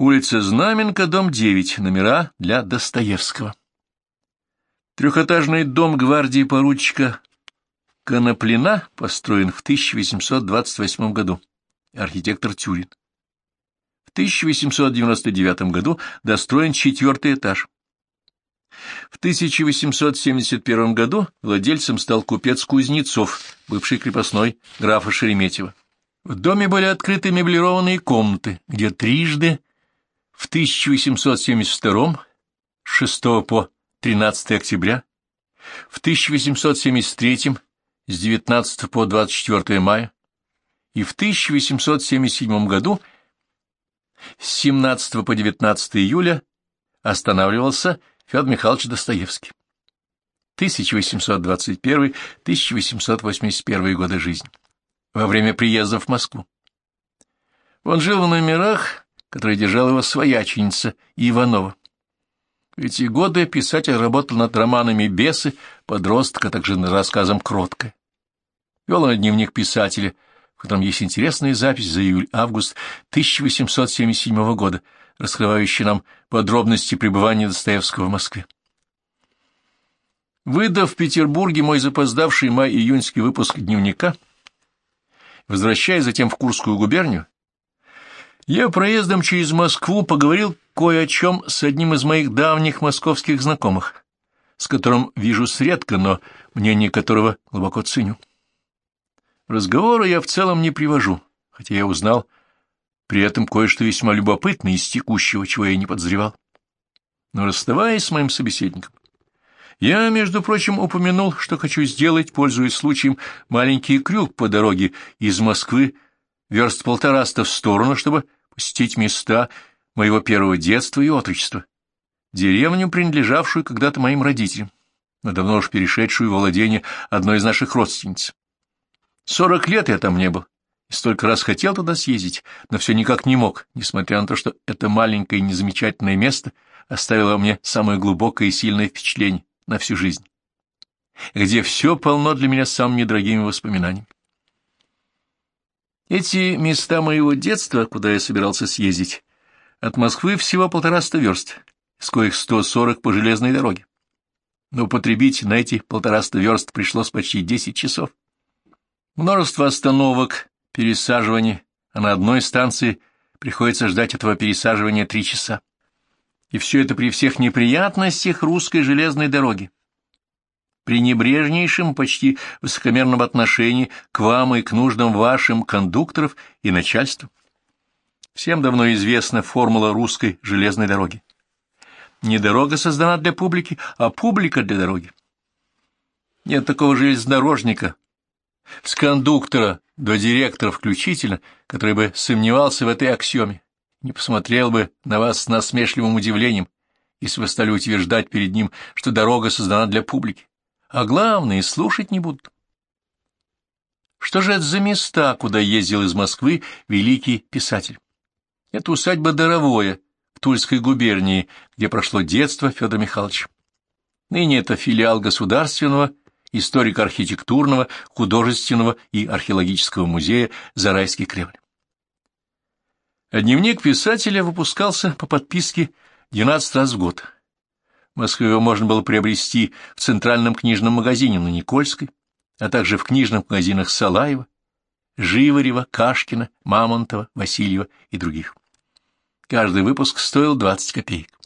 Улица Знаменка, дом 9, номера для Достоевского. Трехэтажный дом гвардии поручика Коноплина построен в 1828 году. Архитектор Тюрин. В 1899 году достроен четвертый этаж. В 1871 году владельцем стал купец Кузнецов, бывший крепостной графа Шереметьева. В доме были открыты меблированные комнаты, где трижды в 1872 с 6 по 13 октября, в 1873 с 19 по 24 мая и в 1877 году с 17 по 19 июля останавливался Федор Михайлович Достоевский. 1821-1881 годы жизни. Во время приезда в Москву. Он жил в номерах, которые держала его свояченица Иванова. В эти годы писатель работал над романами «Бесы», «Подростка», а также над рассказом «Кроткая». Вел он дневник писателя, в котором есть интересная запись за июль-август 1877 года, раскрывающая нам подробности пребывания Достоевского в Москве. Выдав в Петербурге мой запоздавший май-июньский выпуск дневника, возвращаясь затем в Курскую губернию, я проездом через Москву поговорил кое о чем с одним из моих давних московских знакомых, с которым вижусь редко, но мнение которого глубоко ценю. Разговора я в целом не привожу, хотя я узнал при этом кое-что весьма любопытное из текущего, чего я не подозревал. Но расставаясь с моим собеседником, я, между прочим, упомянул, что хочу сделать, пользуясь случаем, маленький крюк по дороге из Москвы, верст полтораста в сторону, чтобы посетить места моего первого детства и отрочества, деревню, принадлежавшую когда-то моим родителям, но давно уж перешедшую во владение одной из наших родственниц. Сорок лет я там не был, и столько раз хотел туда съездить, но все никак не мог, несмотря на то, что это маленькое и незамечательное место оставило мне самое глубокое и сильное впечатление на всю жизнь, где все полно для меня самыми дорогими воспоминаниями. Эти места моего детства, куда я собирался съездить, от Москвы всего полтораста верст, с коих сто сорок по железной дороге. Но употребить на эти полтораста верст пришлось почти десять часов. Множество остановок, пересаживаний, а на одной станции приходится ждать этого пересаживания три часа. И все это при всех неприятностях русской железной дороги. При небрежнейшем, почти высокомерном отношении к вам и к нуждам вашим кондукторов и начальству. Всем давно известна формула русской железной дороги. Не дорога создана для публики, а публика для дороги. Нет такого железнодорожника, с кондуктора до директора включительно, который бы сомневался в этой аксиоме, не посмотрел бы на вас с насмешливым удивлением, если вы стали утверждать перед ним, что дорога создана для публики. А главное, слушать не будут. Что же это за места, куда ездил из Москвы великий писатель? Это усадьба Доровое в Тульской губернии, где прошло детство Федора Михайловича. Ныне это филиал Государственного историко-архитектурного, художественного и археологического музея «Зарайский Кремль». А дневник писателя выпускался по подписке 12 раз в год. Москве можно было приобрести в центральном книжном магазине на Никольской, а также в книжных магазинах Салаева, Живарева, Кашкина, Мамонтова, Васильева и других. Каждый выпуск стоил 20 копеек.